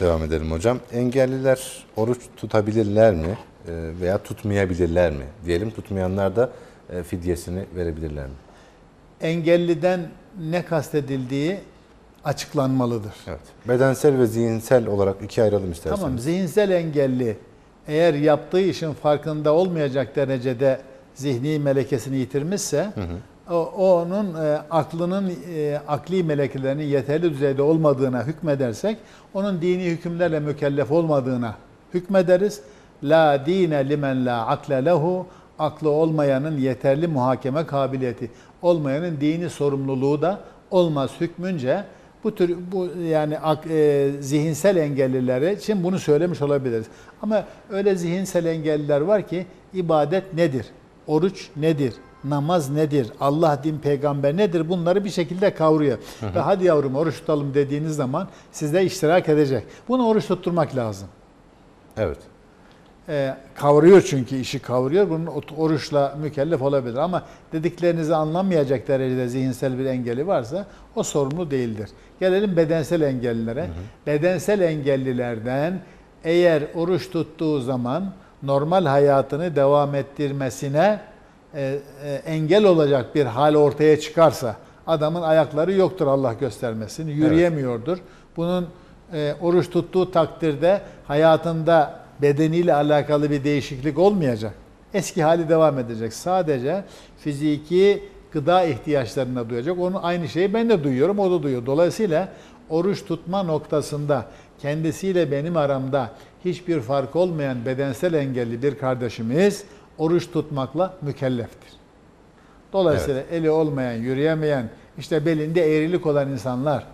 Devam edelim hocam. Engelliler oruç tutabilirler mi E, veya tutmayabilirler mi? Diyelim tutmayanlar da e, fidyesini verebilirler mi? Engelliden ne kastedildiği açıklanmalıdır. Evet. Bedensel ve zihinsel olarak ikiye ayıralım isterseniz. Tamam zihinsel engelli eğer yaptığı işin farkında olmayacak derecede zihni melekesini yitirmişse O, onun e, aklının e, akli melekelerinin yeterli düzeyde olmadığına hükmedersek onun dini hükümlerle mükellef olmadığına hükmederiz. La dine limen la akle lehu aklı olmayanın yeterli muhakeme kabiliyeti olmayanın dini sorumluluğu da olmaz hükmünce bu tür bu yani ak- e, zihinsel engellileri için bunu söylemiş olabiliriz. Ama öyle zihinsel engelliler var ki ibadet nedir? Oruç nedir? Namaz nedir? Allah din peygamber nedir? Bunları bir şekilde kavruyor. Ve hadi yavrum oruç tutalım dediğiniz zaman sizde iştirak edecek. Bunu oruç tutturmak lazım. Evet. Ee, kavruyor çünkü işi kavruyor. Bunun oruçla mükellef olabilir. Ama dediklerinizi anlamayacak derecede zihinsel bir engeli varsa o sorumlu değildir. Gelelim bedensel engellilere. Bedensel engellilerden eğer oruç tuttuğu zaman normal hayatını devam ettirmesine e, e, engel olacak bir hal ortaya çıkarsa adamın ayakları yoktur Allah göstermesin. Yürüyemiyordur. Bunun e, oruç tuttuğu takdirde hayatında bedeniyle alakalı bir değişiklik olmayacak. Eski hali devam edecek. Sadece fiziki gıda ihtiyaçlarına duyacak. Onu aynı şeyi ben de duyuyorum, o da duyuyor. Dolayısıyla oruç tutma noktasında kendisiyle benim aramda hiçbir fark olmayan bedensel engelli bir kardeşimiz oruç tutmakla mükelleftir. Dolayısıyla eli olmayan, yürüyemeyen, işte belinde eğrilik olan insanlar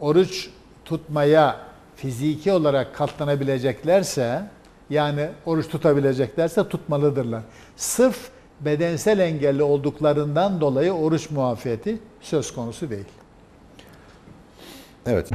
oruç tutmaya fiziki olarak katlanabileceklerse yani oruç tutabileceklerse tutmalıdırlar. Sırf bedensel engelli olduklarından dolayı oruç muafiyeti söz konusu değil. Evet.